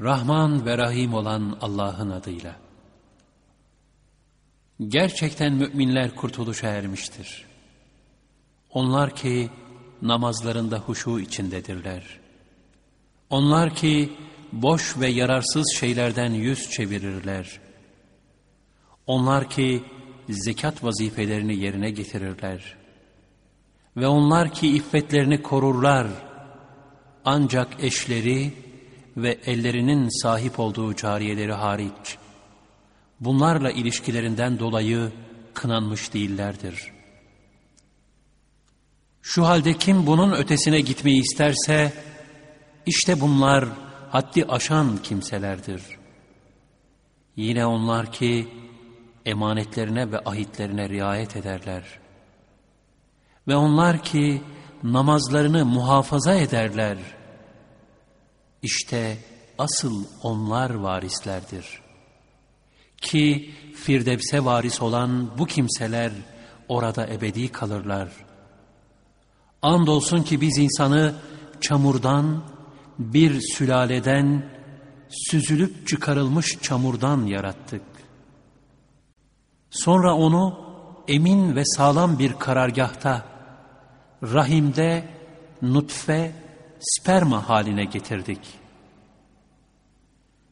Rahman ve Rahim olan Allah'ın adıyla. Gerçekten müminler kurtuluşa ermiştir. Onlar ki namazlarında huşu içindedirler. Onlar ki boş ve yararsız şeylerden yüz çevirirler. Onlar ki zekat vazifelerini yerine getirirler. Ve onlar ki iffetlerini korurlar. Ancak eşleri ve ellerinin sahip olduğu cariyeleri hariç, bunlarla ilişkilerinden dolayı kınanmış değillerdir. Şu halde kim bunun ötesine gitmeyi isterse, işte bunlar haddi aşan kimselerdir. Yine onlar ki emanetlerine ve ahitlerine riayet ederler. Ve onlar ki namazlarını muhafaza ederler. İşte asıl onlar varislerdir. Ki Firdevs'e varis olan bu kimseler orada ebedi kalırlar. Andolsun ki biz insanı çamurdan, bir sülaleden, süzülüp çıkarılmış çamurdan yarattık. Sonra onu emin ve sağlam bir karargahta, rahimde nutfe, sperma haline getirdik.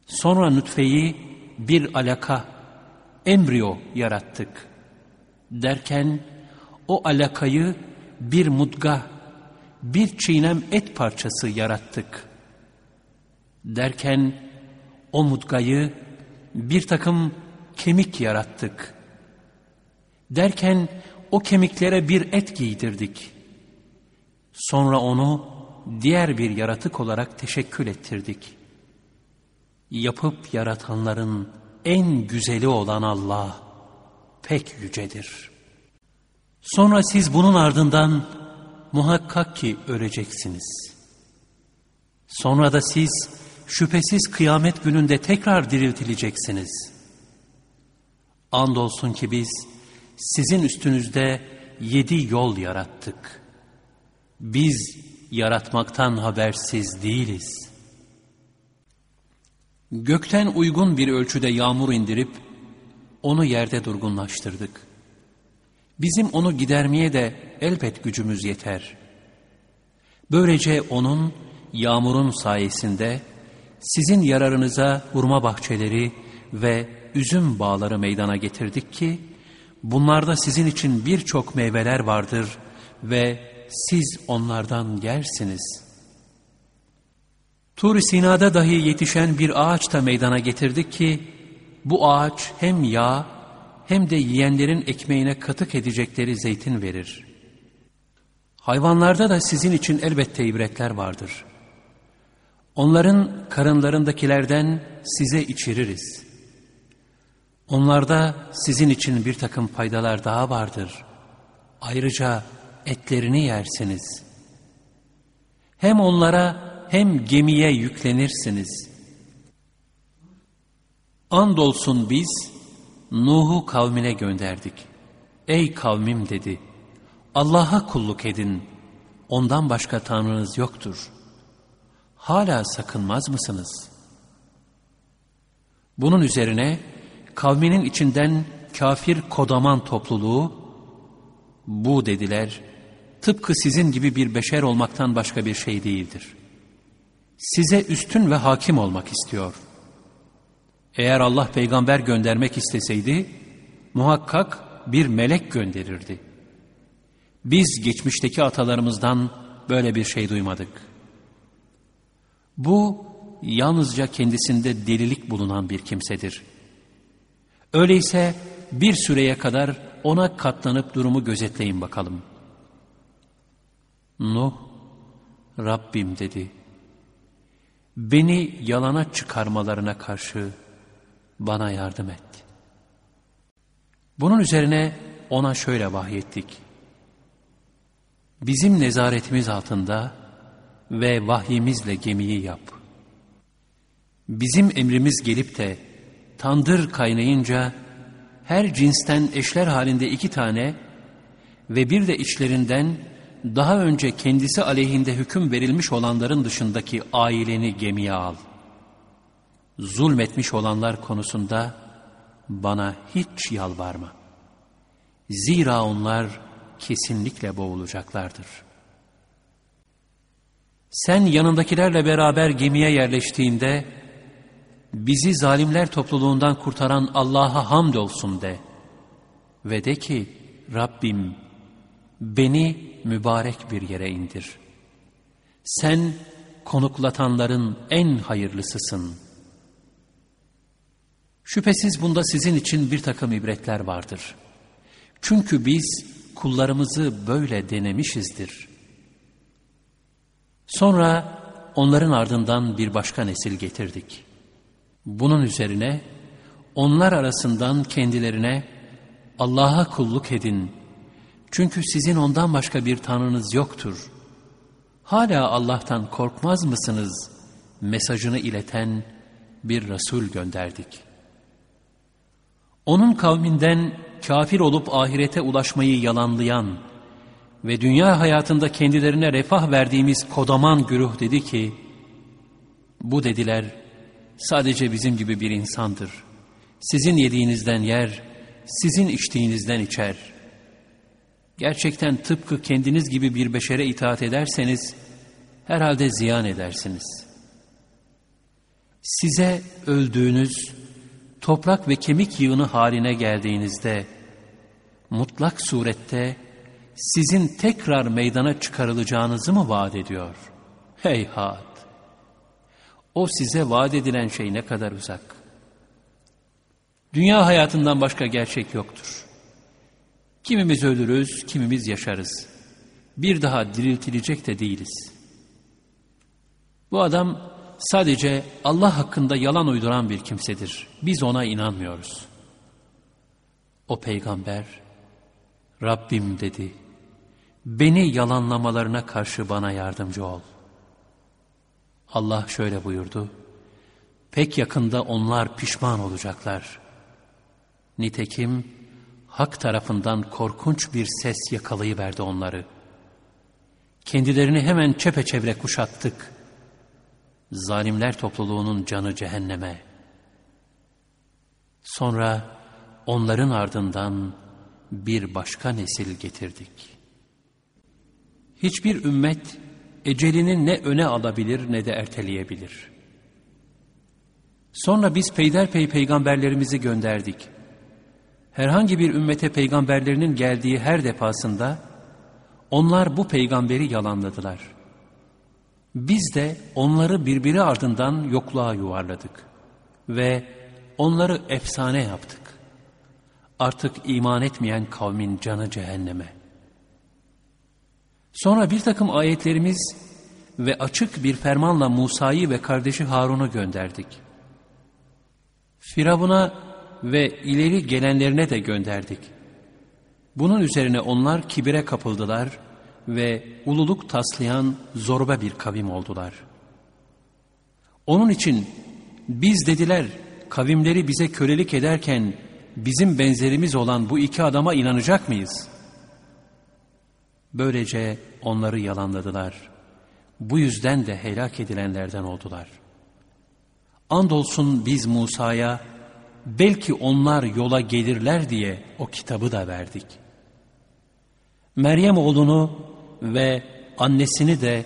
Sonra nutfeyi bir alaka, embriyo yarattık. Derken o alakayı bir mudga, bir çiğnem et parçası yarattık. Derken o mudgayı bir takım kemik yarattık. Derken o kemiklere bir et giydirdik. Sonra onu diğer bir yaratık olarak teşekkül ettirdik. Yapıp yaratanların en güzeli olan Allah pek yücedir. Sonra siz bunun ardından muhakkak ki öleceksiniz. Sonra da siz şüphesiz kıyamet gününde tekrar diriltileceksiniz. Andolsun ki biz sizin üstünüzde yedi yol yarattık. Biz yaratmaktan habersiz değiliz. Gökten uygun bir ölçüde yağmur indirip onu yerde durgunlaştırdık. Bizim onu gidermeye de elbet gücümüz yeter. Böylece onun yağmurun sayesinde sizin yararınıza hurma bahçeleri ve üzüm bağları meydana getirdik ki bunlarda sizin için birçok meyveler vardır ve siz onlardan yersiniz. Tur Sina'da dahi yetişen bir ağaç da meydana getirdik ki bu ağaç hem yağ hem de yiyenlerin ekmeğine katık edecekleri zeytin verir. Hayvanlarda da sizin için elbette ibretler vardır. Onların karınlarındakilerden size içiririz. Onlarda sizin için bir takım faydalar daha vardır. Ayrıca etlerini yersiniz. Hem onlara hem gemiye yüklenirsiniz. Andolsun biz Nuh'u kavmine gönderdik. Ey kavmim dedi. Allah'a kulluk edin. Ondan başka tanrınız yoktur. Hala sakınmaz mısınız? Bunun üzerine kavminin içinden kafir kodaman topluluğu bu dediler tıpkı sizin gibi bir beşer olmaktan başka bir şey değildir. Size üstün ve hakim olmak istiyor. Eğer Allah peygamber göndermek isteseydi muhakkak bir melek gönderirdi. Biz geçmişteki atalarımızdan böyle bir şey duymadık. Bu yalnızca kendisinde delilik bulunan bir kimsedir. Öyleyse bir süreye kadar ona katlanıp durumu gözetleyin bakalım. Nuh, Rabbim dedi. Beni yalana çıkarmalarına karşı bana yardım et. Bunun üzerine ona şöyle vahyettik. Bizim nezaretimiz altında ve vahyimizle gemiyi yap. Bizim emrimiz gelip de tandır kaynayınca her cinsten eşler halinde iki tane ve bir de içlerinden daha önce kendisi aleyhinde hüküm verilmiş olanların dışındaki aileni gemiye al. zulmetmiş olanlar konusunda bana hiç yalvarma. Zira onlar kesinlikle boğulacaklardır. Sen yanındakilerle beraber gemiye yerleştiğinde, bizi zalimler topluluğundan kurtaran Allah'a hamdolsun de. Ve de ki, Rabbim, beni mübarek bir yere indir. Sen konuklatanların en hayırlısısın. Şüphesiz bunda sizin için bir takım ibretler vardır. Çünkü biz kullarımızı böyle denemişizdir. Sonra onların ardından bir başka nesil getirdik. Bunun üzerine onlar arasından kendilerine Allah'a kulluk edin. Çünkü sizin ondan başka bir tanrınız yoktur. Hala Allah'tan korkmaz mısınız? Mesajını ileten bir Resul gönderdik. Onun kavminden kafir olup ahirete ulaşmayı yalanlayan ve dünya hayatında kendilerine refah verdiğimiz kodaman güruh dedi ki, bu dediler sadece bizim gibi bir insandır. Sizin yediğinizden yer, sizin içtiğinizden içer. Gerçekten tıpkı kendiniz gibi bir beşere itaat ederseniz, herhalde ziyan edersiniz. Size öldüğünüz, toprak ve kemik yığını haline geldiğinizde, mutlak surette sizin tekrar meydana çıkarılacağınızı mı vaat ediyor? Heyhat! O size vaat edilen şey ne kadar uzak. Dünya hayatından başka gerçek yoktur. Kimimiz ölürüz, kimimiz yaşarız. Bir daha diriltilecek de değiliz. Bu adam sadece Allah hakkında yalan uyduran bir kimsedir. Biz ona inanmıyoruz. O peygamber, Rabbim dedi, beni yalanlamalarına karşı bana yardımcı ol. Allah şöyle buyurdu, pek yakında onlar pişman olacaklar. Nitekim hak tarafından korkunç bir ses yakalayıverdi onları. Kendilerini hemen çepeçevre kuşattık. Zalimler topluluğunun canı cehenneme. Sonra onların ardından bir başka nesil getirdik. Hiçbir ümmet ecelini ne öne alabilir ne de erteleyebilir. Sonra biz peyderpey peygamberlerimizi gönderdik. Herhangi bir ümmete peygamberlerinin geldiği her defasında onlar bu peygamberi yalanladılar. Biz de onları birbiri ardından yokluğa yuvarladık ve onları efsane yaptık. Artık iman etmeyen kavmin canı cehenneme. Sonra bir takım ayetlerimiz ve açık bir fermanla Musa'yı ve kardeşi Harun'u gönderdik. Firavun'a ve ileri gelenlerine de gönderdik. Bunun üzerine onlar kibire kapıldılar ve ululuk taslayan zorba bir kavim oldular. Onun için biz dediler kavimleri bize kölelik ederken bizim benzerimiz olan bu iki adama inanacak mıyız? Böylece onları yalanladılar. Bu yüzden de helak edilenlerden oldular. Andolsun biz Musa'ya belki onlar yola gelirler diye o kitabı da verdik. Meryem oğlunu ve annesini de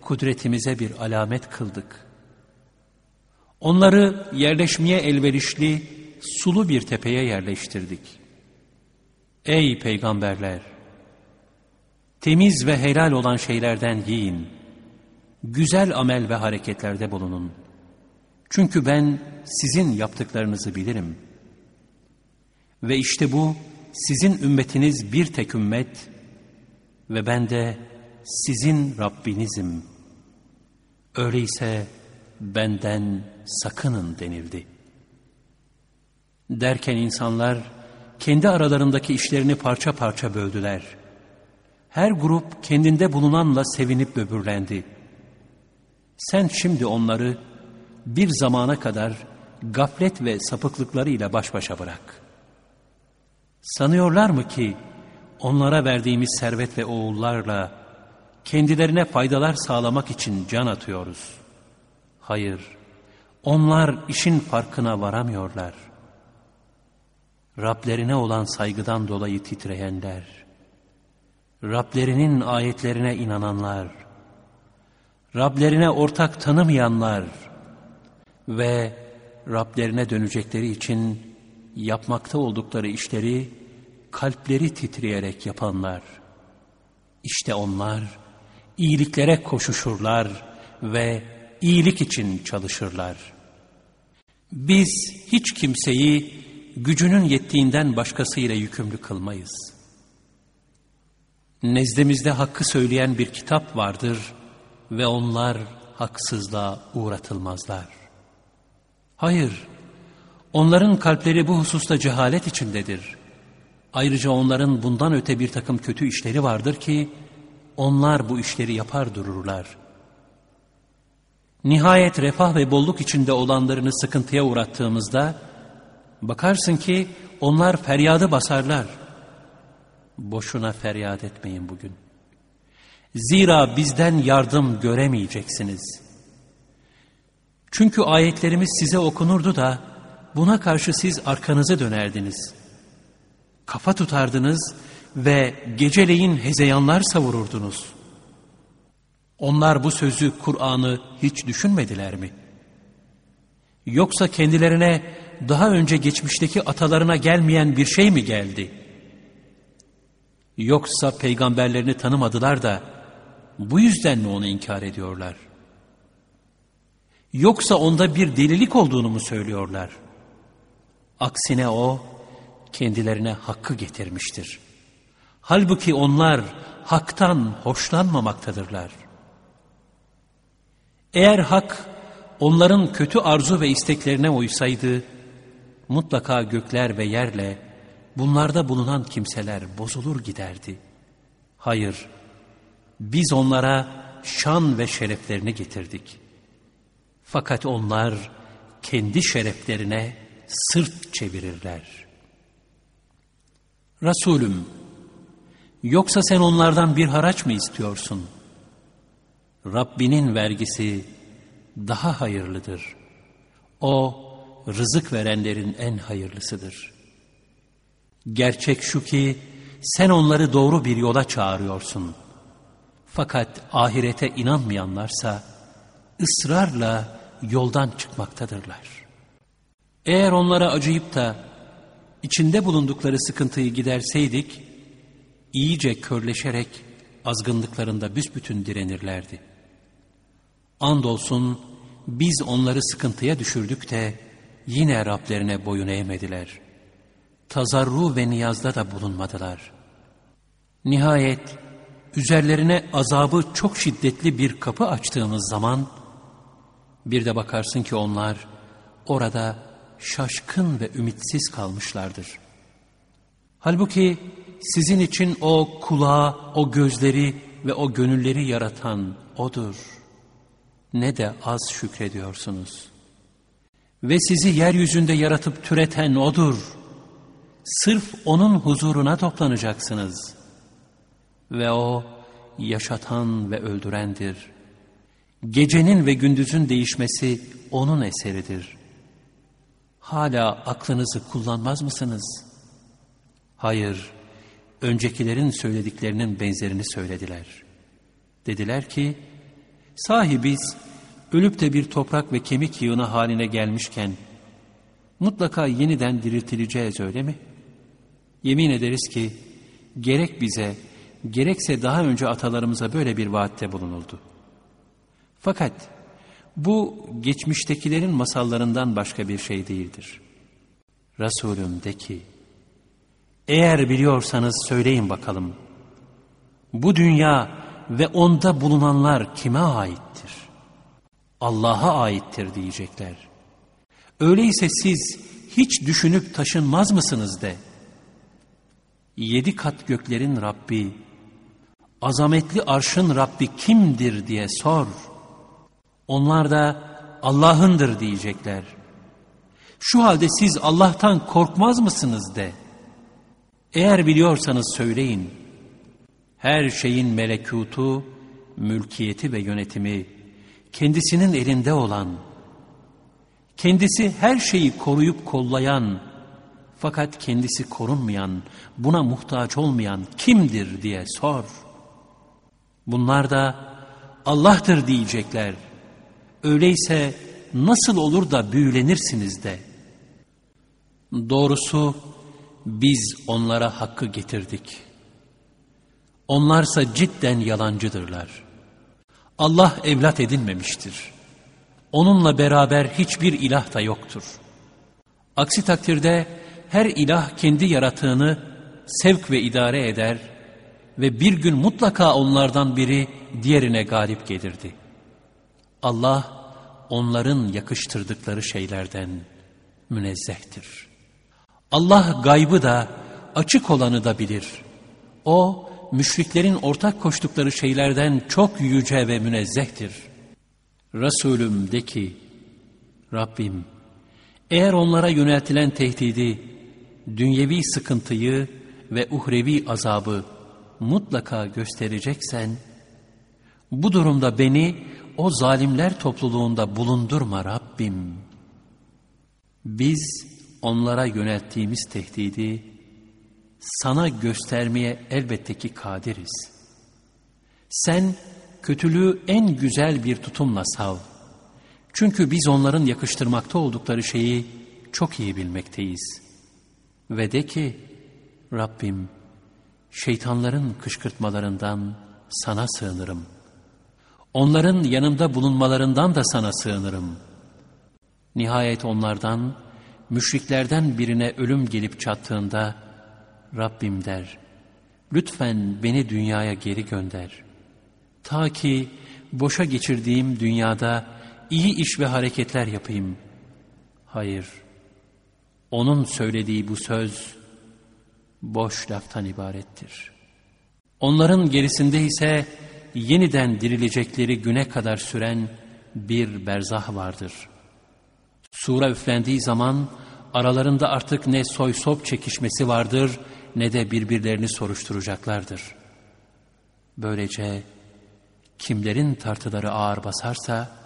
kudretimize bir alamet kıldık. Onları yerleşmeye elverişli sulu bir tepeye yerleştirdik. Ey peygamberler! Temiz ve helal olan şeylerden yiyin. Güzel amel ve hareketlerde bulunun. Çünkü ben sizin yaptıklarınızı bilirim. Ve işte bu sizin ümmetiniz bir tek ümmet ve ben de sizin Rabbinizim. Öyleyse benden sakının denildi. Derken insanlar kendi aralarındaki işlerini parça parça böldüler. Her grup kendinde bulunanla sevinip böbürlendi. Sen şimdi onları bir zamana kadar gaflet ve sapıklıklarıyla baş başa bırak. Sanıyorlar mı ki onlara verdiğimiz servet ve oğullarla kendilerine faydalar sağlamak için can atıyoruz? Hayır, Onlar işin farkına varamıyorlar. Rablerine olan saygıdan dolayı titreyenler, Rablerinin ayetlerine inananlar, Rablerine ortak tanımayanlar ve Rablerine dönecekleri için yapmakta oldukları işleri kalpleri titreyerek yapanlar. İşte onlar iyiliklere koşuşurlar ve iyilik için çalışırlar. Biz hiç kimseyi gücünün yettiğinden başkasıyla yükümlü kılmayız. Nezdimizde hakkı söyleyen bir kitap vardır ve onlar haksızlığa uğratılmazlar. Hayır, onların kalpleri bu hususta cehalet içindedir. Ayrıca onların bundan öte bir takım kötü işleri vardır ki, onlar bu işleri yapar dururlar. Nihayet refah ve bolluk içinde olanlarını sıkıntıya uğrattığımızda, bakarsın ki onlar feryadı basarlar. Boşuna feryat etmeyin bugün. Zira bizden yardım göremeyeceksiniz. Çünkü ayetlerimiz size okunurdu da, buna karşı siz arkanızı dönerdiniz. Kafa tutardınız ve geceleyin hezeyanlar savururdunuz. Onlar bu sözü, Kur'an'ı hiç düşünmediler mi? Yoksa kendilerine daha önce geçmişteki atalarına gelmeyen bir şey mi geldi? Yoksa peygamberlerini tanımadılar da bu yüzden mi onu inkar ediyorlar? Yoksa onda bir delilik olduğunu mu söylüyorlar? Aksine o kendilerine hakkı getirmiştir. Halbuki onlar haktan hoşlanmamaktadırlar. Eğer hak onların kötü arzu ve isteklerine uysaydı, mutlaka gökler ve yerle bunlarda bulunan kimseler bozulur giderdi. Hayır, biz onlara şan ve şereflerini getirdik. Fakat onlar kendi şereflerine sırt çevirirler. Resulüm, yoksa sen onlardan bir haraç mı istiyorsun? Rabbinin vergisi daha hayırlıdır. O, rızık verenlerin en hayırlısıdır. Gerçek şu ki, sen onları doğru bir yola çağırıyorsun. Fakat ahirete inanmayanlarsa, ısrarla yoldan çıkmaktadırlar. Eğer onlara acıyıp da, içinde bulundukları sıkıntıyı giderseydik, iyice körleşerek azgınlıklarında büsbütün direnirlerdi. Andolsun biz onları sıkıntıya düşürdük de yine Rablerine boyun eğmediler. Tazarru ve niyazda da bulunmadılar. Nihayet üzerlerine azabı çok şiddetli bir kapı açtığımız zaman bir de bakarsın ki onlar orada şaşkın ve ümitsiz kalmışlardır. Halbuki sizin için o kulağı, o gözleri ve o gönülleri yaratan O'dur. Ne de az şükrediyorsunuz. Ve sizi yeryüzünde yaratıp türeten O'dur. Sırf O'nun huzuruna toplanacaksınız. Ve O yaşatan ve öldürendir. Gecenin ve gündüzün değişmesi O'nun eseridir. Hala aklınızı kullanmaz mısınız? Hayır, öncekilerin söylediklerinin benzerini söylediler. Dediler ki, sahi biz ölüp de bir toprak ve kemik yığını haline gelmişken, mutlaka yeniden diriltileceğiz öyle mi? Yemin ederiz ki, gerek bize, gerekse daha önce atalarımıza böyle bir vaatte bulunuldu. Fakat bu geçmiştekilerin masallarından başka bir şey değildir. Resulüm de ki, eğer biliyorsanız söyleyin bakalım. Bu dünya ve onda bulunanlar kime aittir? Allah'a aittir diyecekler. Öyleyse siz hiç düşünüp taşınmaz mısınız de? Yedi kat göklerin Rabbi, azametli arşın Rabbi kimdir diye sor. Onlar da Allah'ındır diyecekler. Şu halde siz Allah'tan korkmaz mısınız de? Eğer biliyorsanız söyleyin. Her şeyin melekutu, mülkiyeti ve yönetimi kendisinin elinde olan, kendisi her şeyi koruyup kollayan, fakat kendisi korunmayan, buna muhtaç olmayan kimdir diye sor. Bunlar da Allah'tır diyecekler. Öyleyse nasıl olur da büyülenirsiniz de. Doğrusu biz onlara hakkı getirdik. Onlarsa cidden yalancıdırlar. Allah evlat edinmemiştir. Onunla beraber hiçbir ilah da yoktur. Aksi takdirde her ilah kendi yaratığını sevk ve idare eder ve bir gün mutlaka onlardan biri diğerine galip gelirdi. Allah onların yakıştırdıkları şeylerden münezzehtir. Allah gaybı da açık olanı da bilir. O müşriklerin ortak koştukları şeylerden çok yüce ve münezzehtir. Resulüm de ki Rabbim eğer onlara yöneltilen tehdidi, dünyevi sıkıntıyı ve uhrevi azabı mutlaka göstereceksen, bu durumda beni o zalimler topluluğunda bulundurma Rabbim. Biz onlara yönelttiğimiz tehdidi sana göstermeye elbette ki kadiriz. Sen kötülüğü en güzel bir tutumla sav. Çünkü biz onların yakıştırmakta oldukları şeyi çok iyi bilmekteyiz. Ve de ki Rabbim şeytanların kışkırtmalarından sana sığınırım. Onların yanımda bulunmalarından da sana sığınırım. Nihayet onlardan, müşriklerden birine ölüm gelip çattığında, Rabbim der, lütfen beni dünyaya geri gönder. Ta ki boşa geçirdiğim dünyada iyi iş ve hareketler yapayım. Hayır, onun söylediği bu söz, boş laftan ibarettir. Onların gerisinde ise yeniden dirilecekleri güne kadar süren bir berzah vardır. Sura üflendiği zaman aralarında artık ne soy sop çekişmesi vardır ne de birbirlerini soruşturacaklardır. Böylece kimlerin tartıları ağır basarsa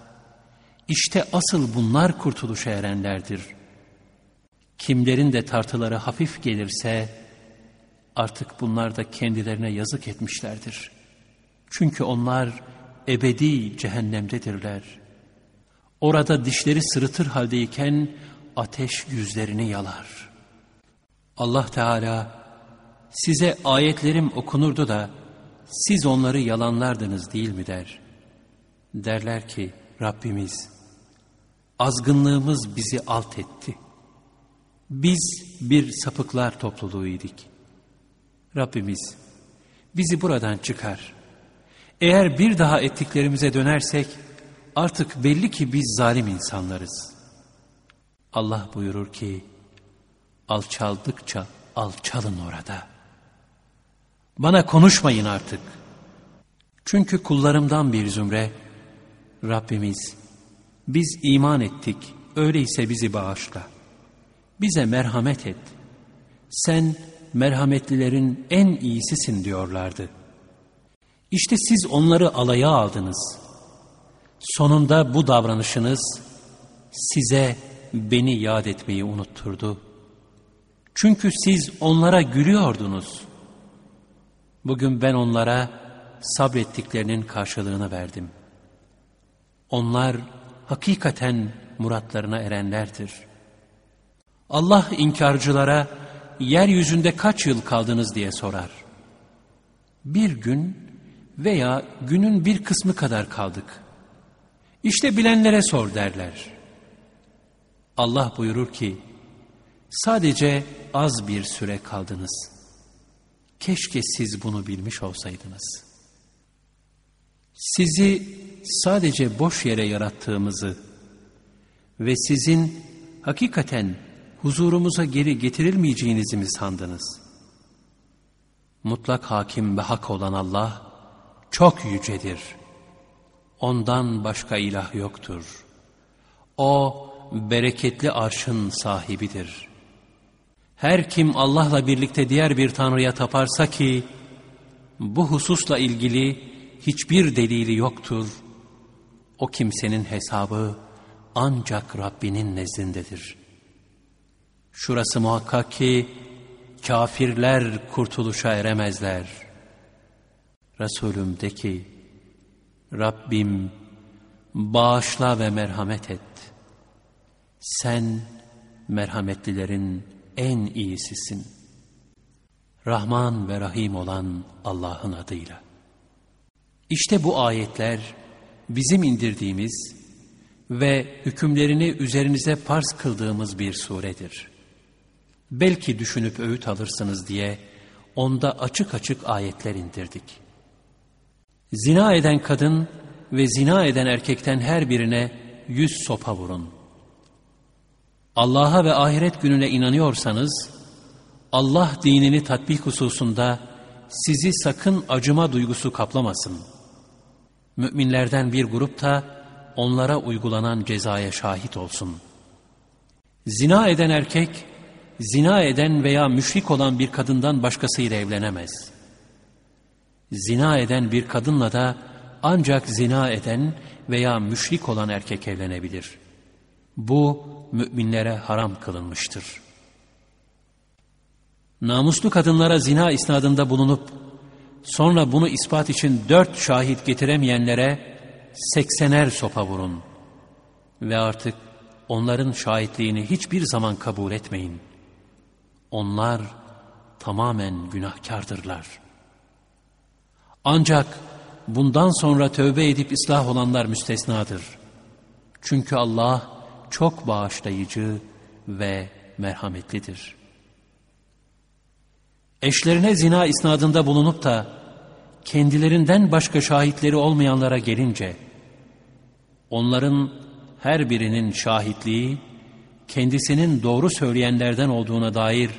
işte asıl bunlar kurtuluşa erenlerdir. Kimlerin de tartıları hafif gelirse Artık bunlar da kendilerine yazık etmişlerdir. Çünkü onlar ebedi cehennemdedirler. Orada dişleri sırıtır haldeyken ateş yüzlerini yalar. Allah Teala size ayetlerim okunurdu da siz onları yalanlardınız değil mi der. Derler ki Rabbimiz azgınlığımız bizi alt etti. Biz bir sapıklar topluluğuyduk. Rabbimiz bizi buradan çıkar. Eğer bir daha ettiklerimize dönersek artık belli ki biz zalim insanlarız. Allah buyurur ki alçaldıkça alçalın orada. Bana konuşmayın artık. Çünkü kullarımdan bir zümre Rabbimiz biz iman ettik öyleyse bizi bağışla. Bize merhamet et. Sen merhametlilerin en iyisisin diyorlardı. İşte siz onları alaya aldınız. Sonunda bu davranışınız size beni yad etmeyi unutturdu. Çünkü siz onlara gülüyordunuz. Bugün ben onlara sabrettiklerinin karşılığını verdim. Onlar hakikaten muratlarına erenlerdir. Allah inkarcılara yeryüzünde kaç yıl kaldınız diye sorar. Bir gün veya günün bir kısmı kadar kaldık. İşte bilenlere sor derler. Allah buyurur ki, sadece az bir süre kaldınız. Keşke siz bunu bilmiş olsaydınız. Sizi sadece boş yere yarattığımızı ve sizin hakikaten huzurumuza geri getirilmeyeceğinizi mi sandınız? Mutlak hakim ve hak olan Allah çok yücedir. Ondan başka ilah yoktur. O bereketli arşın sahibidir. Her kim Allah'la birlikte diğer bir tanrıya taparsa ki bu hususla ilgili hiçbir delili yoktur. O kimsenin hesabı ancak Rabbinin nezdindedir. Şurası muhakkak ki kafirler kurtuluşa eremezler. Resulüm de ki, Rabbim bağışla ve merhamet et. Sen merhametlilerin en iyisisin. Rahman ve Rahim olan Allah'ın adıyla. İşte bu ayetler bizim indirdiğimiz ve hükümlerini üzerinize farz kıldığımız bir suredir. Belki düşünüp öğüt alırsınız diye onda açık açık ayetler indirdik. Zina eden kadın ve zina eden erkekten her birine yüz sopa vurun. Allah'a ve ahiret gününe inanıyorsanız, Allah dinini tatbik hususunda sizi sakın acıma duygusu kaplamasın. Müminlerden bir grup da onlara uygulanan cezaya şahit olsun. Zina eden erkek, zina eden veya müşrik olan bir kadından başkasıyla evlenemez. Zina eden bir kadınla da ancak zina eden veya müşrik olan erkek evlenebilir. Bu müminlere haram kılınmıştır. Namuslu kadınlara zina isnadında bulunup sonra bunu ispat için dört şahit getiremeyenlere seksener sopa vurun ve artık onların şahitliğini hiçbir zaman kabul etmeyin. Onlar tamamen günahkardırlar. Ancak bundan sonra tövbe edip ıslah olanlar müstesnadır. Çünkü Allah çok bağışlayıcı ve merhametlidir. Eşlerine zina isnadında bulunup da kendilerinden başka şahitleri olmayanlara gelince onların her birinin şahitliği kendisinin doğru söyleyenlerden olduğuna dair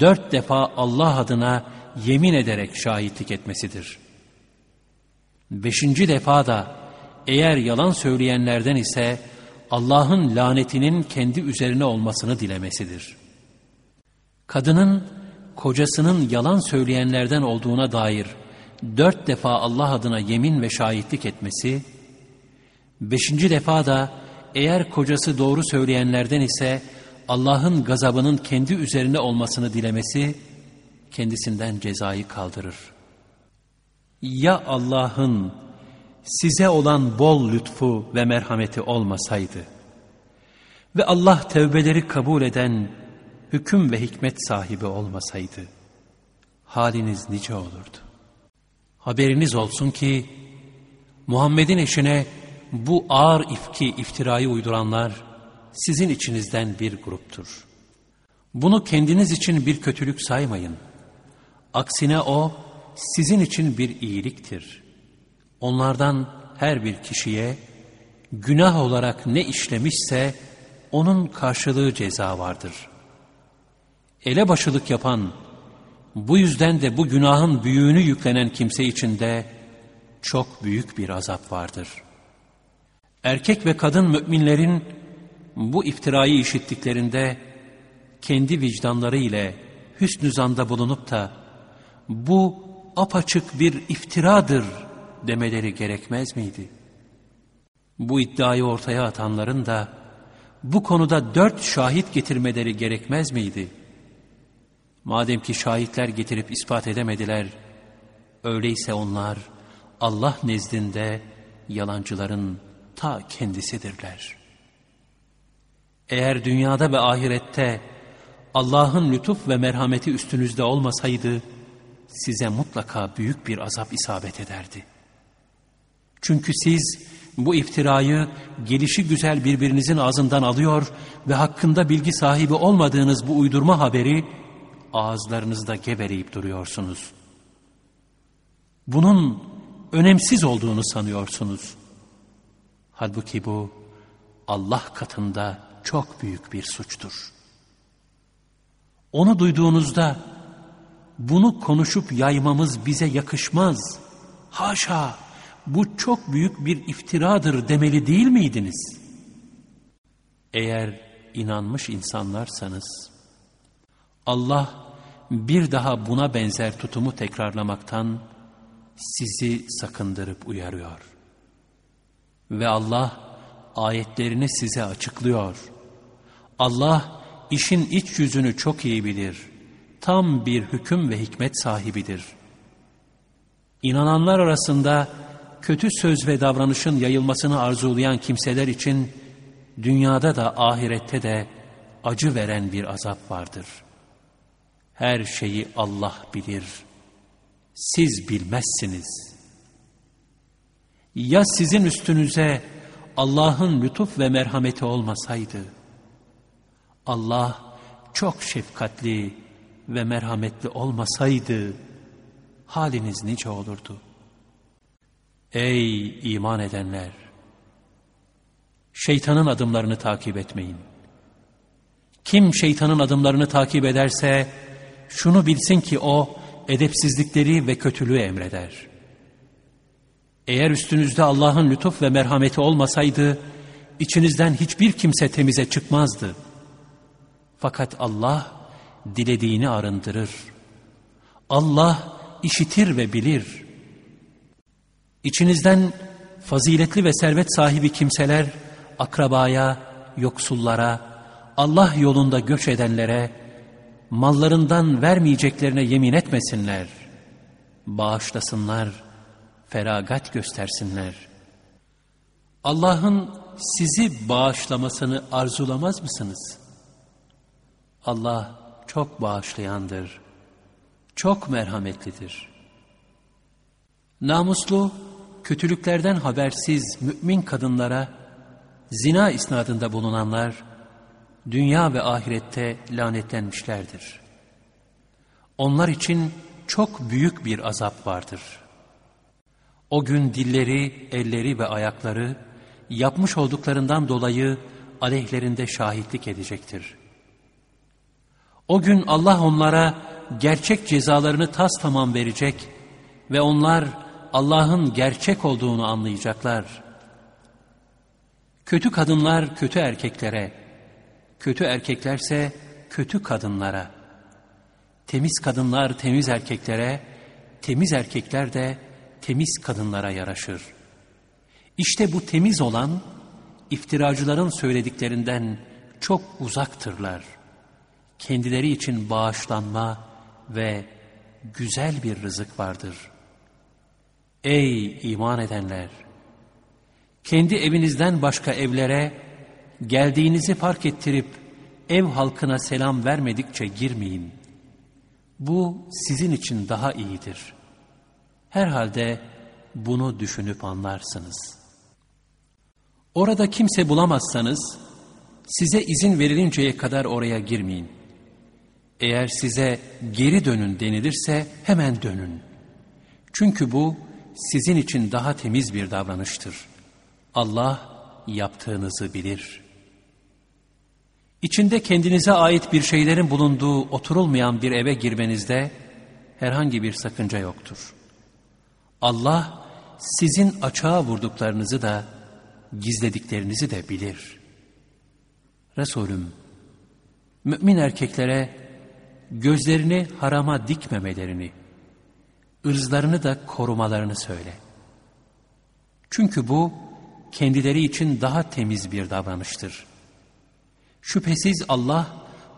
dört defa Allah adına yemin ederek şahitlik etmesidir. Beşinci defa da eğer yalan söyleyenlerden ise Allah'ın lanetinin kendi üzerine olmasını dilemesidir. Kadının kocasının yalan söyleyenlerden olduğuna dair dört defa Allah adına yemin ve şahitlik etmesi, beşinci defa da eğer kocası doğru söyleyenlerden ise Allah'ın gazabının kendi üzerine olmasını dilemesi, kendisinden cezayı kaldırır. Ya Allah'ın size olan bol lütfu ve merhameti olmasaydı ve Allah tevbeleri kabul eden hüküm ve hikmet sahibi olmasaydı haliniz nice olurdu. Haberiniz olsun ki Muhammed'in eşine bu ağır ifki iftirayı uyduranlar sizin içinizden bir gruptur. Bunu kendiniz için bir kötülük saymayın. Aksine o sizin için bir iyiliktir. Onlardan her bir kişiye günah olarak ne işlemişse onun karşılığı ceza vardır. Elebaşılık yapan, bu yüzden de bu günahın büyüğünü yüklenen kimse için de çok büyük bir azap vardır. Erkek ve kadın müminlerin bu iftirayı işittiklerinde kendi vicdanları ile hüsnü zanda bulunup da bu apaçık bir iftiradır demeleri gerekmez miydi? Bu iddiayı ortaya atanların da bu konuda dört şahit getirmeleri gerekmez miydi? Madem ki şahitler getirip ispat edemediler, öyleyse onlar Allah nezdinde yalancıların ta kendisidirler. Eğer dünyada ve ahirette Allah'ın lütuf ve merhameti üstünüzde olmasaydı, size mutlaka büyük bir azap isabet ederdi. Çünkü siz bu iftirayı gelişi güzel birbirinizin ağzından alıyor ve hakkında bilgi sahibi olmadığınız bu uydurma haberi ağızlarınızda geveleyip duruyorsunuz. Bunun önemsiz olduğunu sanıyorsunuz. Halbuki bu Allah katında çok büyük bir suçtur. Onu duyduğunuzda bunu konuşup yaymamız bize yakışmaz. Haşa bu çok büyük bir iftiradır demeli değil miydiniz? Eğer inanmış insanlarsanız Allah bir daha buna benzer tutumu tekrarlamaktan sizi sakındırıp uyarıyor. Ve Allah ayetlerini size açıklıyor. Allah işin iç yüzünü çok iyi bilir. Tam bir hüküm ve hikmet sahibidir. İnananlar arasında kötü söz ve davranışın yayılmasını arzulayan kimseler için dünyada da ahirette de acı veren bir azap vardır. Her şeyi Allah bilir. Siz bilmezsiniz. Ya sizin üstünüze Allah'ın lütuf ve merhameti olmasaydı, Allah çok şefkatli ve merhametli olmasaydı, haliniz nice olurdu? Ey iman edenler! Şeytanın adımlarını takip etmeyin. Kim şeytanın adımlarını takip ederse, şunu bilsin ki o, edepsizlikleri ve kötülüğü emreder. Eğer üstünüzde Allah'ın lütuf ve merhameti olmasaydı, içinizden hiçbir kimse temize çıkmazdı. Fakat Allah, dilediğini arındırır. Allah, işitir ve bilir. İçinizden faziletli ve servet sahibi kimseler, akrabaya, yoksullara, Allah yolunda göç edenlere, mallarından vermeyeceklerine yemin etmesinler. Bağışlasınlar, feragat göstersinler. Allah'ın sizi bağışlamasını arzulamaz mısınız? Allah çok bağışlayandır, çok merhametlidir. Namuslu, kötülüklerden habersiz mümin kadınlara zina isnadında bulunanlar, dünya ve ahirette lanetlenmişlerdir. Onlar için çok büyük bir azap vardır. O gün dilleri, elleri ve ayakları yapmış olduklarından dolayı aleyhlerinde şahitlik edecektir. O gün Allah onlara gerçek cezalarını tas tamam verecek ve onlar Allah'ın gerçek olduğunu anlayacaklar. Kötü kadınlar kötü erkeklere, kötü erkeklerse kötü kadınlara, temiz kadınlar temiz erkeklere, temiz erkekler de temiz kadınlara yaraşır. İşte bu temiz olan, iftiracıların söylediklerinden çok uzaktırlar. Kendileri için bağışlanma ve güzel bir rızık vardır. Ey iman edenler! Kendi evinizden başka evlere geldiğinizi fark ettirip ev halkına selam vermedikçe girmeyin. Bu sizin için daha iyidir. Herhalde bunu düşünüp anlarsınız. Orada kimse bulamazsanız size izin verilinceye kadar oraya girmeyin. Eğer size geri dönün denilirse hemen dönün. Çünkü bu sizin için daha temiz bir davranıştır. Allah yaptığınızı bilir. İçinde kendinize ait bir şeylerin bulunduğu oturulmayan bir eve girmenizde herhangi bir sakınca yoktur. Allah sizin açığa vurduklarınızı da gizlediklerinizi de bilir. Resulüm, mümin erkeklere gözlerini harama dikmemelerini, ırzlarını da korumalarını söyle. Çünkü bu kendileri için daha temiz bir davranıştır. Şüphesiz Allah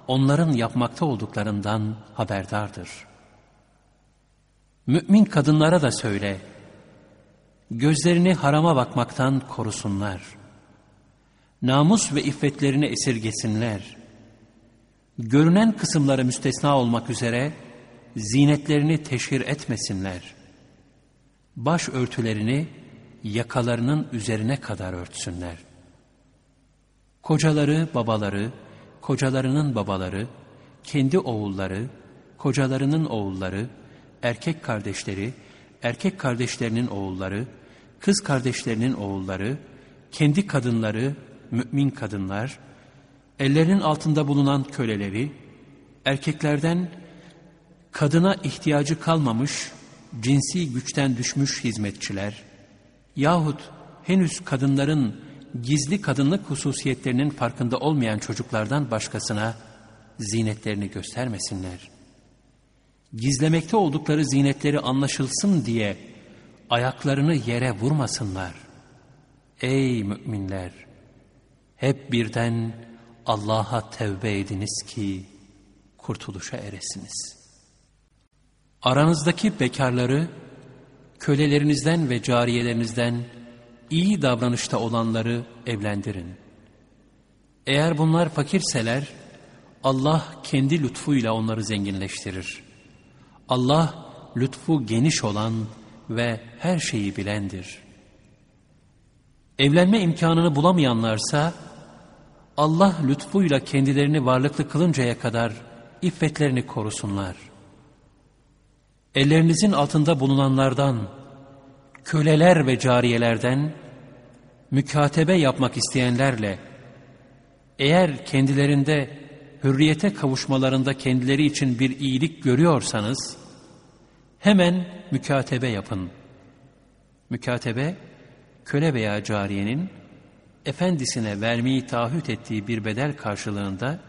onların yapmakta olduklarından haberdardır. Mümin kadınlara da söyle, gözlerini harama bakmaktan korusunlar. Namus ve iffetlerini esirgesinler. Görünen kısımları müstesna olmak üzere, zinetlerini teşhir etmesinler. Baş örtülerini yakalarının üzerine kadar örtsünler. Kocaları, babaları, kocalarının babaları, kendi oğulları, kocalarının oğulları, erkek kardeşleri, erkek kardeşlerinin oğulları, kız kardeşlerinin oğulları, kendi kadınları, mümin kadınlar, ellerinin altında bulunan köleleri, erkeklerden kadına ihtiyacı kalmamış, cinsi güçten düşmüş hizmetçiler yahut henüz kadınların gizli kadınlık hususiyetlerinin farkında olmayan çocuklardan başkasına zinetlerini göstermesinler. Gizlemekte oldukları zinetleri anlaşılsın diye ayaklarını yere vurmasınlar. Ey müminler! hep birden Allah'a tevbe ediniz ki kurtuluşa eresiniz. Aranızdaki bekarları, kölelerinizden ve cariyelerinizden iyi davranışta olanları evlendirin. Eğer bunlar fakirseler, Allah kendi lütfuyla onları zenginleştirir. Allah lütfu geniş olan ve her şeyi bilendir. Evlenme imkanını bulamayanlarsa, Allah lütfuyla kendilerini varlıklı kılıncaya kadar iffetlerini korusunlar. Ellerinizin altında bulunanlardan, köleler ve cariyelerden, mükatebe yapmak isteyenlerle, eğer kendilerinde hürriyete kavuşmalarında kendileri için bir iyilik görüyorsanız, hemen mükatebe yapın. Mükatebe, köle veya cariyenin, efendisine vermeyi taahhüt ettiği bir bedel karşılığında,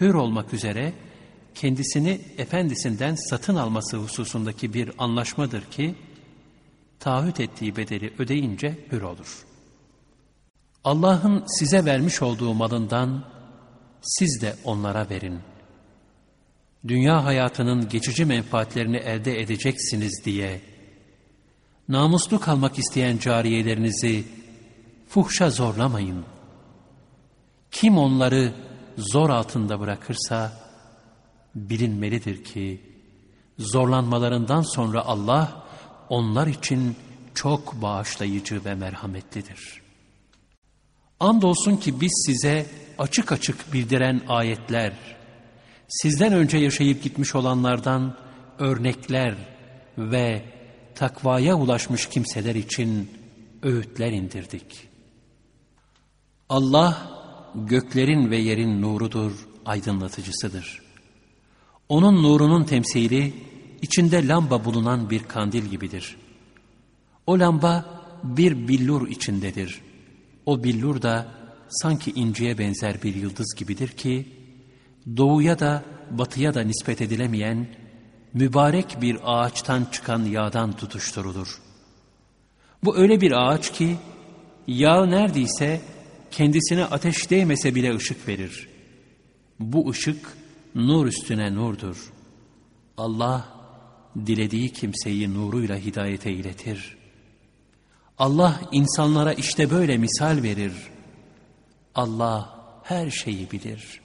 hür olmak üzere, kendisini efendisinden satın alması hususundaki bir anlaşmadır ki, taahhüt ettiği bedeli ödeyince hür olur. Allah'ın size vermiş olduğu malından siz de onlara verin. Dünya hayatının geçici menfaatlerini elde edeceksiniz diye, namuslu kalmak isteyen cariyelerinizi fuhşa zorlamayın. Kim onları zor altında bırakırsa, bilinmelidir ki, zorlanmalarından sonra Allah, onlar için çok bağışlayıcı ve merhametlidir. Andolsun ki biz size açık açık bildiren ayetler, sizden önce yaşayıp gitmiş olanlardan örnekler ve takvaya ulaşmış kimseler için öğütler indirdik. Allah göklerin ve yerin nurudur, aydınlatıcısıdır. Onun nurunun temsili içinde lamba bulunan bir kandil gibidir. O lamba bir billur içindedir. O billur da sanki inciye benzer bir yıldız gibidir ki, doğuya da batıya da nispet edilemeyen mübarek bir ağaçtan çıkan yağdan tutuşturulur. Bu öyle bir ağaç ki, yağ neredeyse kendisine ateş değmese bile ışık verir. Bu ışık nur üstüne nurdur. Allah dilediği kimseyi nuruyla hidayete iletir. Allah insanlara işte böyle misal verir. Allah her şeyi bilir.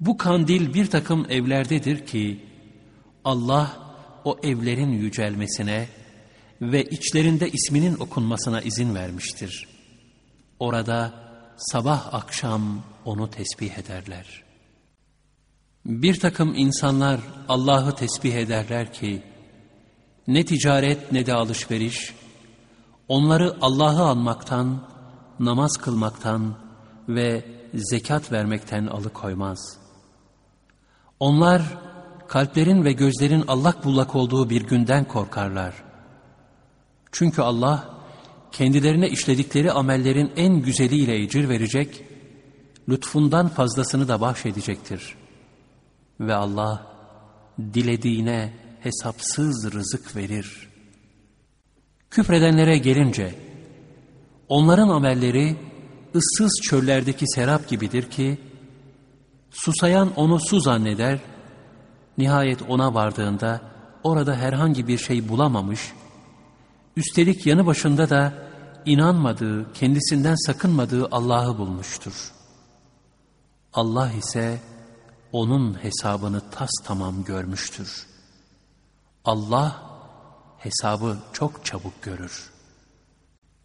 Bu kandil bir takım evlerdedir ki Allah o evlerin yücelmesine ve içlerinde isminin okunmasına izin vermiştir. Orada sabah akşam onu tesbih ederler. Bir takım insanlar Allah'ı tesbih ederler ki ne ticaret ne de alışveriş onları Allah'ı anmaktan namaz kılmaktan ve zekat vermekten alıkoymaz. Onlar kalplerin ve gözlerin allak bullak olduğu bir günden korkarlar. Çünkü Allah kendilerine işledikleri amellerin en güzeliyle ecir verecek, lütfundan fazlasını da bahşedecektir. Ve Allah dilediğine hesapsız rızık verir. Küfredenlere gelince, Onların amelleri ıssız çöllerdeki serap gibidir ki, susayan onu su zanneder, nihayet ona vardığında orada herhangi bir şey bulamamış, üstelik yanı başında da inanmadığı, kendisinden sakınmadığı Allah'ı bulmuştur. Allah ise onun hesabını tas tamam görmüştür. Allah hesabı çok çabuk görür.''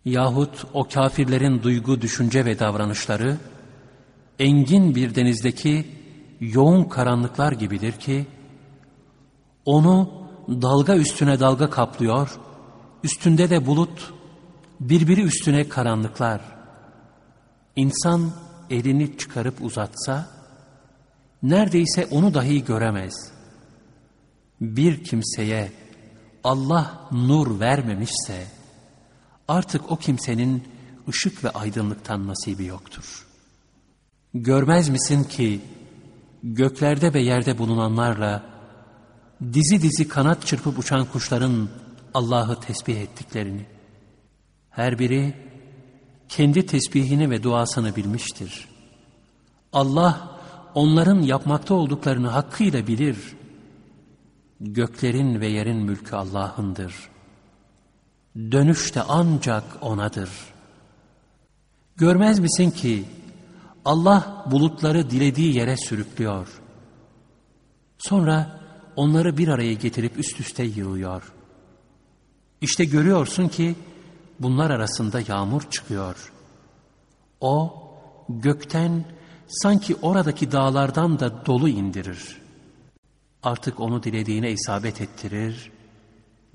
Yahut o kafirlerin duygu, düşünce ve davranışları engin bir denizdeki yoğun karanlıklar gibidir ki onu dalga üstüne dalga kaplıyor, üstünde de bulut, birbiri üstüne karanlıklar. İnsan elini çıkarıp uzatsa neredeyse onu dahi göremez. Bir kimseye Allah nur vermemişse artık o kimsenin ışık ve aydınlıktan nasibi yoktur. Görmez misin ki göklerde ve yerde bulunanlarla dizi dizi kanat çırpıp uçan kuşların Allah'ı tesbih ettiklerini, her biri kendi tesbihini ve duasını bilmiştir. Allah onların yapmakta olduklarını hakkıyla bilir. Göklerin ve yerin mülkü Allah'ındır. Dönüş de ancak O'nadır. Görmez misin ki Allah bulutları dilediği yere sürüklüyor. Sonra onları bir araya getirip üst üste yığıyor. İşte görüyorsun ki bunlar arasında yağmur çıkıyor. O gökten sanki oradaki dağlardan da dolu indirir. Artık onu dilediğine isabet ettirir,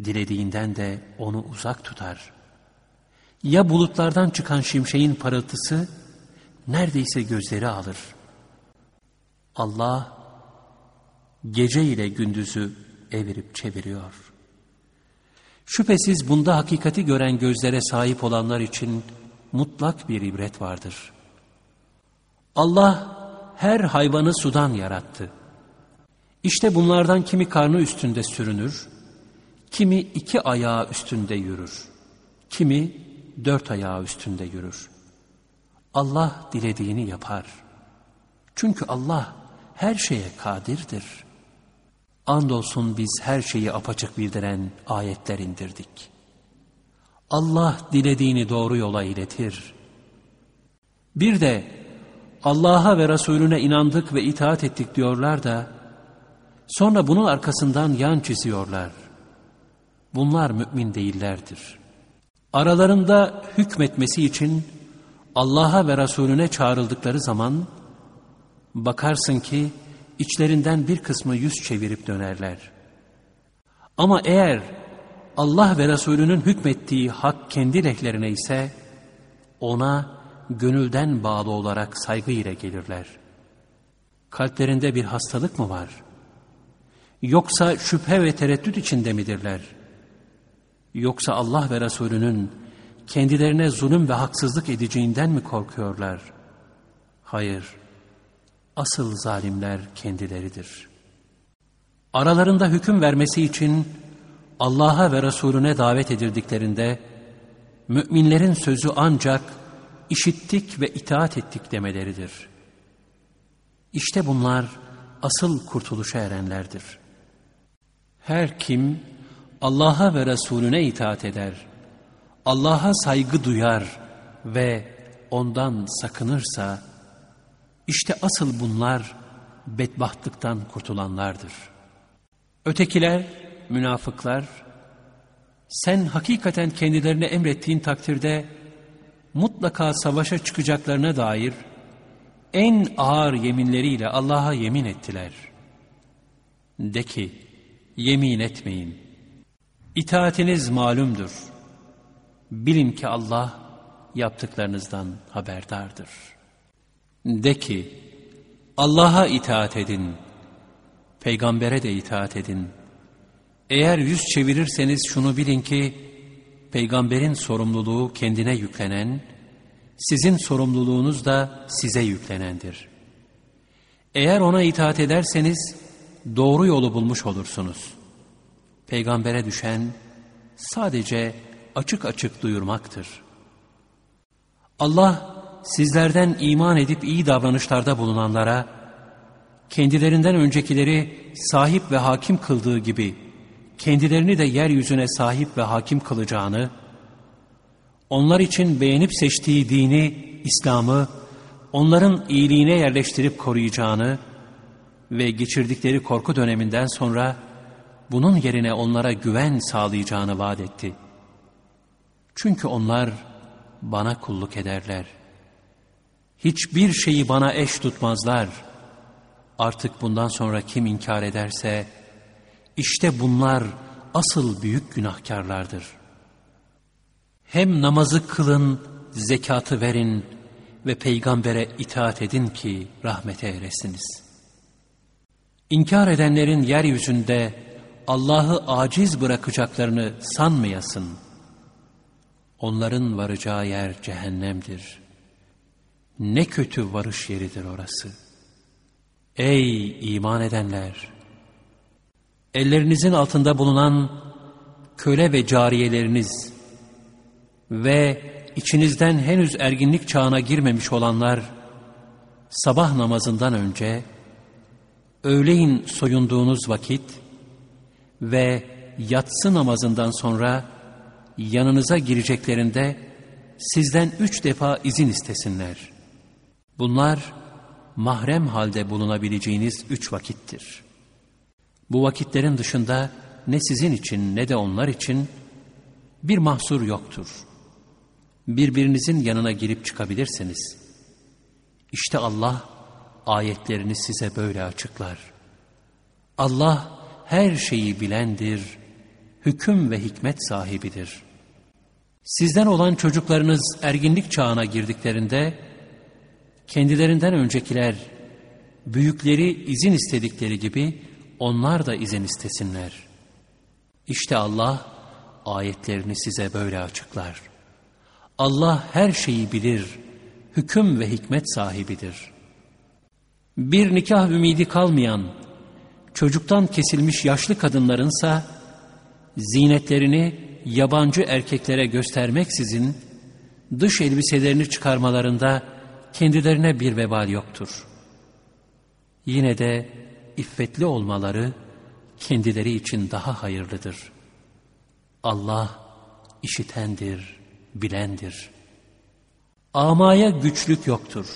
dilediğinden de onu uzak tutar. Ya bulutlardan çıkan şimşeğin parıltısı neredeyse gözleri alır. Allah gece ile gündüzü evirip çeviriyor. Şüphesiz bunda hakikati gören gözlere sahip olanlar için mutlak bir ibret vardır. Allah her hayvanı sudan yarattı. İşte bunlardan kimi karnı üstünde sürünür, kimi iki ayağı üstünde yürür, kimi dört ayağı üstünde yürür. Allah dilediğini yapar. Çünkü Allah her şeye kadirdir. Andolsun biz her şeyi apaçık bildiren ayetler indirdik. Allah dilediğini doğru yola iletir. Bir de Allah'a ve Resulüne inandık ve itaat ettik diyorlar da sonra bunun arkasından yan çiziyorlar. Bunlar mümin değillerdir. Aralarında hükmetmesi için Allah'a ve Resulüne çağrıldıkları zaman bakarsın ki içlerinden bir kısmı yüz çevirip dönerler. Ama eğer Allah ve Resulünün hükmettiği hak kendi lehlerine ise ona gönülden bağlı olarak saygı ile gelirler. Kalplerinde bir hastalık mı var? Yoksa şüphe ve tereddüt içinde midirler? Yoksa Allah ve Resulünün kendilerine zulüm ve haksızlık edeceğinden mi korkuyorlar? Hayır, asıl zalimler kendileridir. Aralarında hüküm vermesi için Allah'a ve Resulüne davet edildiklerinde, müminlerin sözü ancak işittik ve itaat ettik demeleridir. İşte bunlar asıl kurtuluşa erenlerdir. Her kim Allah'a ve Resulüne itaat eder, Allah'a saygı duyar ve ondan sakınırsa, işte asıl bunlar bedbahtlıktan kurtulanlardır. Ötekiler, münafıklar, sen hakikaten kendilerine emrettiğin takdirde mutlaka savaşa çıkacaklarına dair en ağır yeminleriyle Allah'a yemin ettiler. De ki, yemin etmeyin. İtaatiniz malumdur. Bilin ki Allah yaptıklarınızdan haberdardır. De ki, Allah'a itaat edin, peygambere de itaat edin. Eğer yüz çevirirseniz şunu bilin ki, peygamberin sorumluluğu kendine yüklenen, sizin sorumluluğunuz da size yüklenendir. Eğer ona itaat ederseniz doğru yolu bulmuş olursunuz. Peygambere düşen sadece açık açık duyurmaktır. Allah sizlerden iman edip iyi davranışlarda bulunanlara, kendilerinden öncekileri sahip ve hakim kıldığı gibi, kendilerini de yeryüzüne sahip ve hakim kılacağını, onlar için beğenip seçtiği dini, İslam'ı, onların iyiliğine yerleştirip koruyacağını ve geçirdikleri korku döneminden sonra bunun yerine onlara güven sağlayacağını vaat etti. Çünkü onlar bana kulluk ederler. Hiçbir şeyi bana eş tutmazlar. Artık bundan sonra kim inkar ederse, işte bunlar asıl büyük günahkarlardır. Hem namazı kılın, zekatı verin ve peygambere itaat edin ki rahmete eresiniz. İnkar edenlerin yeryüzünde Allah'ı aciz bırakacaklarını sanmayasın. Onların varacağı yer cehennemdir. Ne kötü varış yeridir orası. Ey iman edenler! ellerinizin altında bulunan köle ve cariyeleriniz ve içinizden henüz erginlik çağına girmemiş olanlar sabah namazından önce öğleyin soyunduğunuz vakit ve yatsı namazından sonra yanınıza gireceklerinde sizden üç defa izin istesinler. Bunlar mahrem halde bulunabileceğiniz üç vakittir. Bu vakitlerin dışında ne sizin için ne de onlar için bir mahsur yoktur. Birbirinizin yanına girip çıkabilirsiniz. İşte Allah ayetlerini size böyle açıklar. Allah her şeyi bilendir, hüküm ve hikmet sahibidir. Sizden olan çocuklarınız erginlik çağına girdiklerinde, kendilerinden öncekiler, büyükleri izin istedikleri gibi onlar da izin istesinler. İşte Allah ayetlerini size böyle açıklar. Allah her şeyi bilir, hüküm ve hikmet sahibidir. Bir nikah ümidi kalmayan, çocuktan kesilmiş yaşlı kadınlarınsa, zinetlerini yabancı erkeklere göstermeksizin, dış elbiselerini çıkarmalarında kendilerine bir vebal yoktur. Yine de iffetli olmaları kendileri için daha hayırlıdır. Allah işitendir, bilendir. Amaya güçlük yoktur.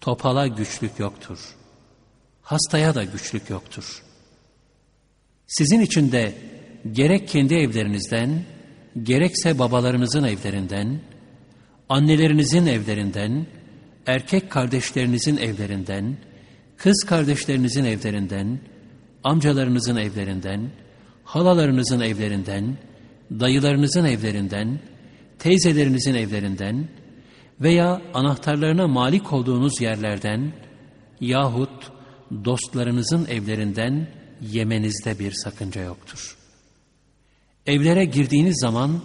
Topala güçlük yoktur. Hastaya da güçlük yoktur. Sizin için de gerek kendi evlerinizden, gerekse babalarınızın evlerinden, annelerinizin evlerinden, erkek kardeşlerinizin evlerinden, kız kardeşlerinizin evlerinden, amcalarınızın evlerinden, halalarınızın evlerinden, dayılarınızın evlerinden, teyzelerinizin evlerinden veya anahtarlarına malik olduğunuz yerlerden yahut dostlarınızın evlerinden yemenizde bir sakınca yoktur. Evlere girdiğiniz zaman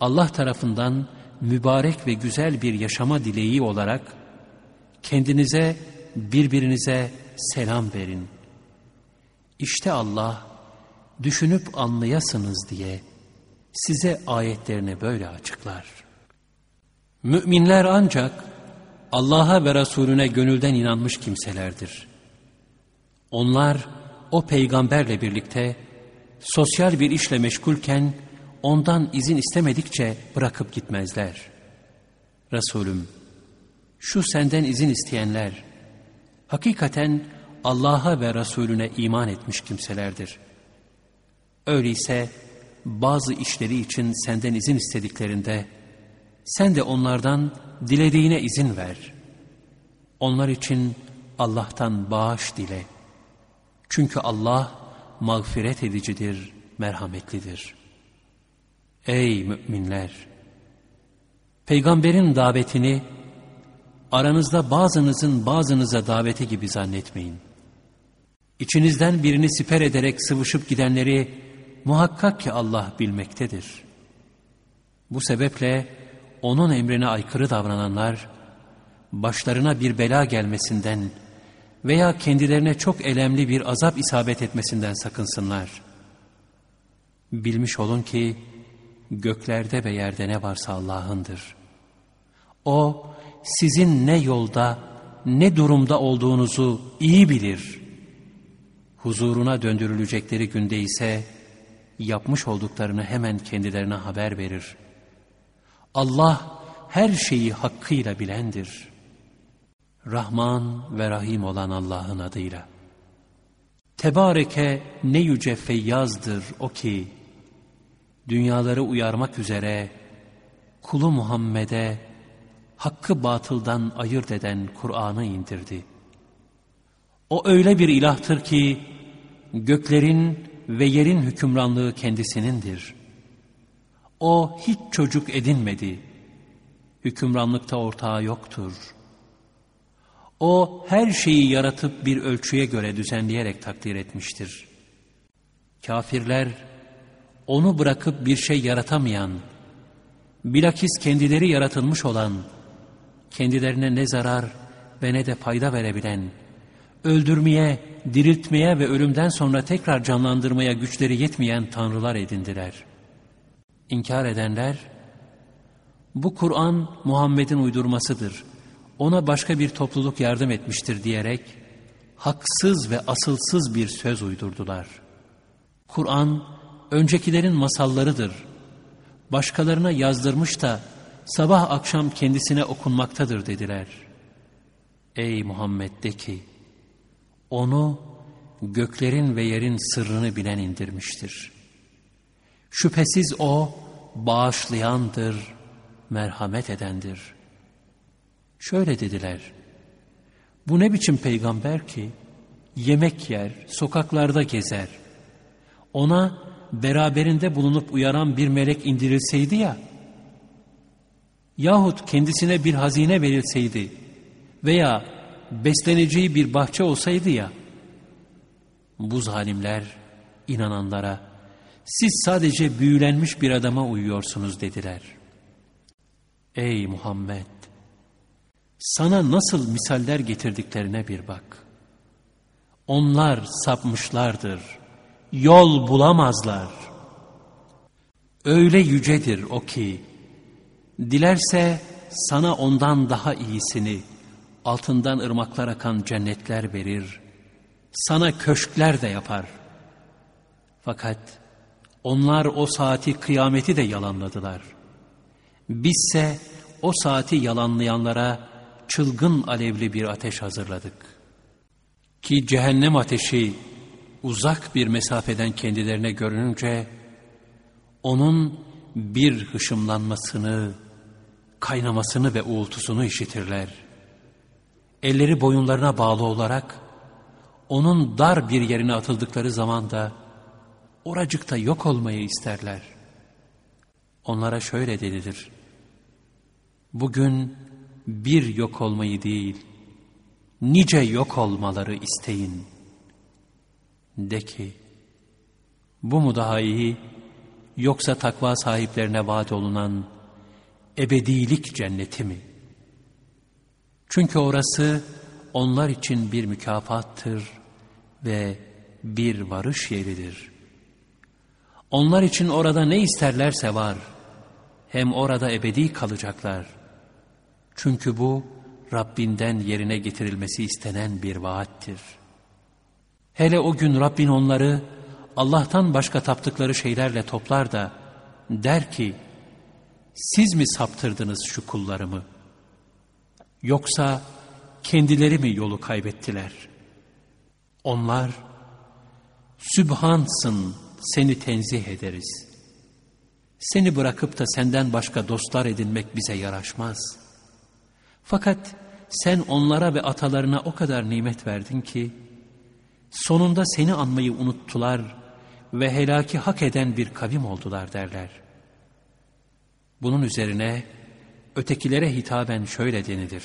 Allah tarafından mübarek ve güzel bir yaşama dileği olarak kendinize, birbirinize selam verin. İşte Allah düşünüp anlayasınız diye size ayetlerini böyle açıklar. Müminler ancak Allah'a ve Resulüne gönülden inanmış kimselerdir. Onlar o peygamberle birlikte sosyal bir işle meşgulken ondan izin istemedikçe bırakıp gitmezler. Resulüm, şu senden izin isteyenler, hakikaten Allah'a ve Resulüne iman etmiş kimselerdir. Öyleyse bazı işleri için senden izin istediklerinde, sen de onlardan dilediğine izin ver. Onlar için Allah'tan bağış dile. Çünkü Allah mağfiret edicidir, merhametlidir. Ey müminler! Peygamberin davetini aranızda bazınızın bazınıza daveti gibi zannetmeyin. İçinizden birini siper ederek sıvışıp gidenleri muhakkak ki Allah bilmektedir. Bu sebeple onun emrine aykırı davrananlar, başlarına bir bela gelmesinden veya kendilerine çok elemli bir azap isabet etmesinden sakınsınlar. Bilmiş olun ki, göklerde ve yerde ne varsa Allah'ındır. O, sizin ne yolda, ne durumda olduğunuzu iyi bilir. Huzuruna döndürülecekleri günde ise, yapmış olduklarını hemen kendilerine haber verir. Allah her şeyi hakkıyla bilendir. Rahman ve Rahim olan Allah'ın adıyla. Tebareke ne yüce feyyazdır o ki, dünyaları uyarmak üzere kulu Muhammed'e hakkı batıldan ayırt eden Kur'an'ı indirdi. O öyle bir ilahtır ki göklerin ve yerin hükümranlığı kendisinindir. O hiç çocuk edinmedi. Hükümranlıkta ortağı yoktur. O her şeyi yaratıp bir ölçüye göre düzenleyerek takdir etmiştir. Kafirler onu bırakıp bir şey yaratamayan, bilakis kendileri yaratılmış olan, kendilerine ne zarar ve ne de fayda verebilen, öldürmeye, diriltmeye ve ölümden sonra tekrar canlandırmaya güçleri yetmeyen tanrılar edindiler. İnkar edenler, bu Kur'an Muhammed'in uydurmasıdır. Ona başka bir topluluk yardım etmiştir diyerek haksız ve asılsız bir söz uydurdular. Kur'an öncekilerin masallarıdır. Başkalarına yazdırmış da sabah akşam kendisine okunmaktadır dediler. Ey Muhammed de ki, onu göklerin ve yerin sırrını bilen indirmiştir. Şüphesiz o bağışlayandır, merhamet edendir. Şöyle dediler, bu ne biçim peygamber ki, yemek yer, sokaklarda gezer. Ona beraberinde bulunup uyaran bir melek indirilseydi ya, yahut kendisine bir hazine verilseydi veya besleneceği bir bahçe olsaydı ya, bu zalimler inananlara siz sadece büyülenmiş bir adama uyuyorsunuz dediler. Ey Muhammed! Sana nasıl misaller getirdiklerine bir bak. Onlar sapmışlardır. Yol bulamazlar. Öyle yücedir o ki, dilerse sana ondan daha iyisini, altından ırmaklar akan cennetler verir, sana köşkler de yapar. Fakat onlar o saati kıyameti de yalanladılar. Bizse o saati yalanlayanlara çılgın alevli bir ateş hazırladık. Ki cehennem ateşi uzak bir mesafeden kendilerine görününce onun bir hışımlanmasını, kaynamasını ve uğultusunu işitirler. Elleri boyunlarına bağlı olarak onun dar bir yerine atıldıkları zaman da oracıkta yok olmayı isterler. Onlara şöyle dedilir. Bugün bir yok olmayı değil, nice yok olmaları isteyin. De ki, bu mu daha iyi, yoksa takva sahiplerine vaat olunan ebedilik cenneti mi? Çünkü orası onlar için bir mükafattır ve bir varış yeridir. Onlar için orada ne isterlerse var, hem orada ebedi kalacaklar. Çünkü bu Rabbinden yerine getirilmesi istenen bir vaattir. Hele o gün Rabbin onları Allah'tan başka taptıkları şeylerle toplar da der ki, siz mi saptırdınız şu kullarımı? Yoksa kendileri mi yolu kaybettiler? Onlar, Sübhansın seni tenzih ederiz. Seni bırakıp da senden başka dostlar edinmek bize yaraşmaz. Fakat sen onlara ve atalarına o kadar nimet verdin ki, sonunda seni anmayı unuttular ve helaki hak eden bir kavim oldular derler. Bunun üzerine ötekilere hitaben şöyle denilir.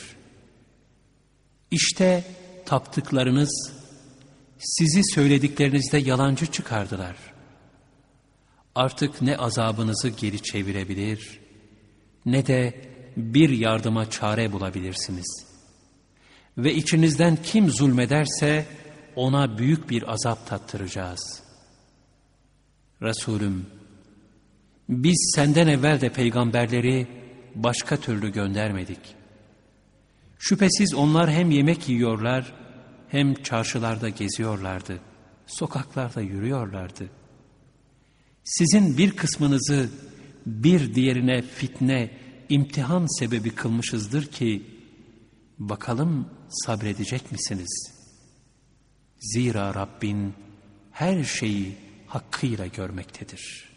İşte taptıklarınız sizi söylediklerinizde yalancı çıkardılar. Artık ne azabınızı geri çevirebilir ne de bir yardıma çare bulabilirsiniz. Ve içinizden kim zulmederse ona büyük bir azap tattıracağız. Resulüm, biz senden evvel de peygamberleri başka türlü göndermedik. Şüphesiz onlar hem yemek yiyorlar hem çarşılarda geziyorlardı, sokaklarda yürüyorlardı. Sizin bir kısmınızı bir diğerine fitne, imtihan sebebi kılmışızdır ki, bakalım sabredecek misiniz? Zira Rabbin her şeyi hakkıyla görmektedir.''